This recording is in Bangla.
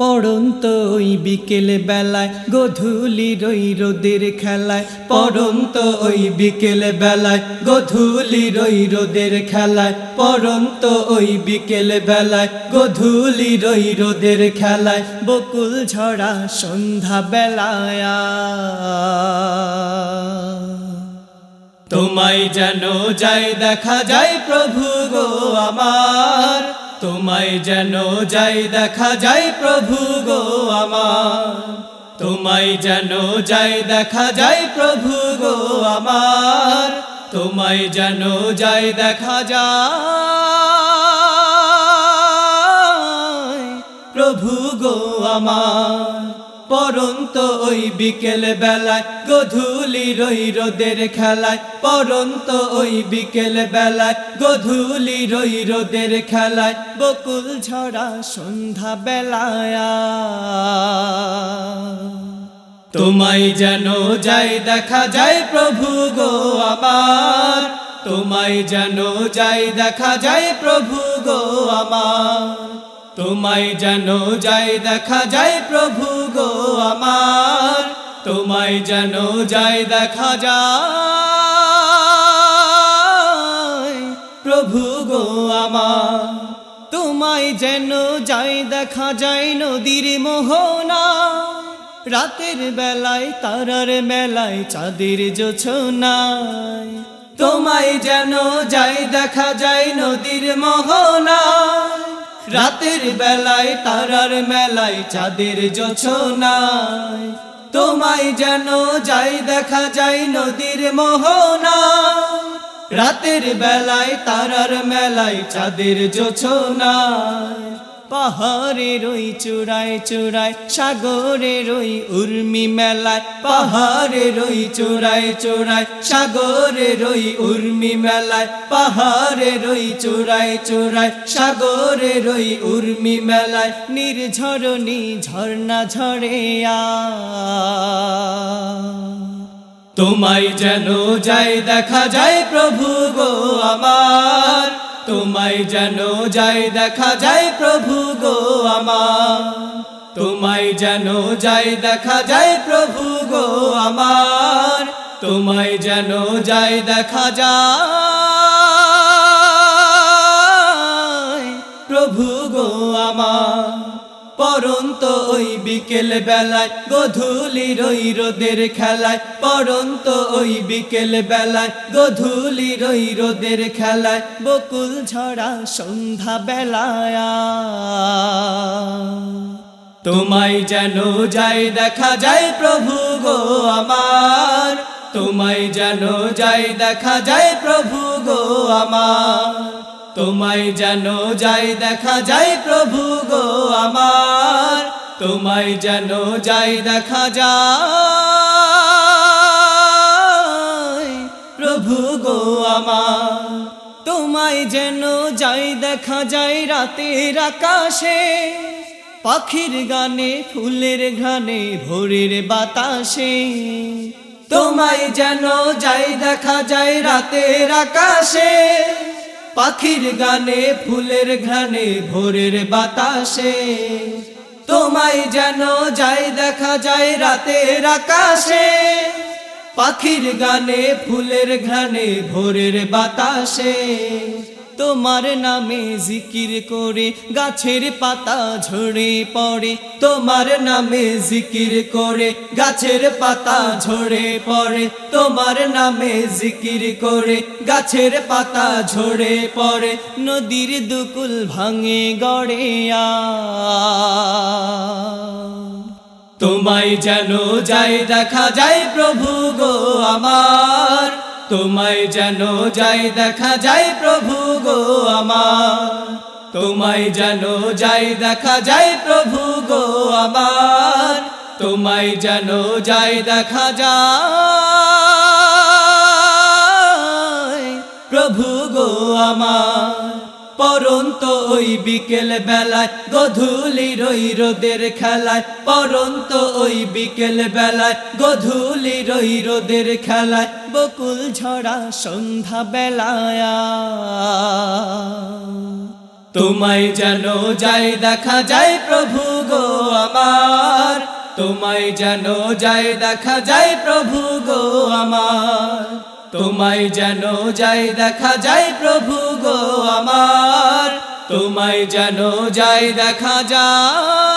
পড়ন্ত ওই বিকেল বেলায়, গধূলি রই রোদের খেলায়। পড়ন্ত ওই বিকেল বেলায়, গধূলি রই রোদের খেলায়। পড়ন্ত ওই বিকেল বেলায়, গধূলি রই রোদের খেলায়। বকুল ঝরা সন্ধ্যা বেলায় তোমায় যেন যাই দেখা যায় প্রভু গো আমার। তোমায় যেন যাই, দেখা যায় প্রভু গো আমার। তোমায় যেন যাই, দেখা যায় প্রভু গো আমার। তোমায় যেন যাই, দেখা যায় প্রভু গো আমার। পরন্ত ওই বিকেল বেলায় গধূলি রই রোদের খেলায়। পরন্ত ওই বিকেল বেলায় গধূলি রই রোদের খেলায়। বকুল ঝরা সন্ধ্যা বেলায় তোমায় যেন যাই দেখা যায় প্রভু গো আমার। তোমায় যেন যাই দেখা যায় প্রভু গো আমার। তোমায় যেন যাই, দেখা যায় প্রভু গো আমার। তোমায় যেন যাই, দেখা যায় প্রভু গো আমার। তোমায় যেন যাই, দেখা যায় নদীর মোহনা। রাতের বেলায়, তারার মেলায়, চাঁদের জোছনায়। তোমায় যেন যাই, দেখা যায় নদীর মোহনায় রাতের বেলায়, তারার মেলায়, চাঁদের জোছনায়। তোমায় যেন যাই, দেখা যায় নদীর মোহনা রাতের বেলায়, তারার মেলায়, চাঁদের জোছনায়। পাহাড়ে রই চূড়ায় চূড়ায় সাগরে রই উর্মি মেলায় পাহাড়ে রই চূড়ায় চূড়ায় সাগরে রই উর্মি মেলায় পাহাড়ে রই চূড়ায় চূড়ায় সাগরে রই উর্মি মেলায়, নির্ঝরণী ঝর্ণা ঝরে তোমায় যেন যাই দেখা যায় প্রভু গো আমার। তোমায় যেন যাই, দেখা যায় প্রভু গো আমার। তোমায় যেন যাই, দেখা যায় প্রভু গো আমার। তোমায় যেন যাই, দেখা যায় প্রভু গো আমার। পরন্ত ওই বিকেল বেলায় গধূলি রই রোদের খেলায়। পরন্ত ওই বিকেল বেলায় গধূলি রই রোদের খেলায়। বকুল ঝরা সন্ধ্যা বেলায় তোমায় যেন যাই দেখা যায় প্রভু গো আমার। তোমায় যেন যাই দেখা যায় প্রভু গো আমার। তোমায় যেন যাই দেখা যায় প্রভু গো আমার। তোমায় যেন যাই দেখা যায়। প্রভু গো আমার, তোমায় যেন যাই দেখা যায় রাতের আকাশে। পাখির গানে, ফুলের ঘানে ভোরের বাতাসে। তোমায় যেন যাই দেখা যায় রাতের আকাশে। পাখির গানে, ফুলের ঘ্রাণে, ভোরের বাতাসে। তোমায় যেন যাই দেখা যায় রাতের আকাশে। পাখির গানে ফুলের ঘ্রাণে ভোরের বাতাসে। তোমার নামে জিকির করে, গাছের পাতা ঝরে পড়ে। তোমার নামে জিকির করে, গাছের পাতা ঝরে পড়ে। তোমার নামে জিকির করে, গাছের পাতা ঝরে পড়ে। নদীর দুকুল ভাঙে গড়ে তোমায় যেন যাই দেখা যায় প্রভু গো আমার। তোমায় যেন যাই, দেখা যায় প্রভু গো আমার। তোমায় যেন যাই, দেখা যায় প্রভু গো আমার। তোমায় যেন যাই, দেখা যায় প্রভু গো আমার। পরন্ত ওই বিকেল বেলায় গধূলি রই রোদের খেলায়। পরন্ত ওই বিকেল বেলায় গধূলি রই রোদের খেলায়। বকুল ঝরা সন্ধ্যা বেলায় তোমায় যেন যাই দেখা যায় প্রভু গো আমার। তোমায় যেন যাই দেখা যায় প্রভু গো আমার। তোমায় যেন যাই দেখা যায় প্রভু গো আমার। তোমায় যেন যাই দেখা যায়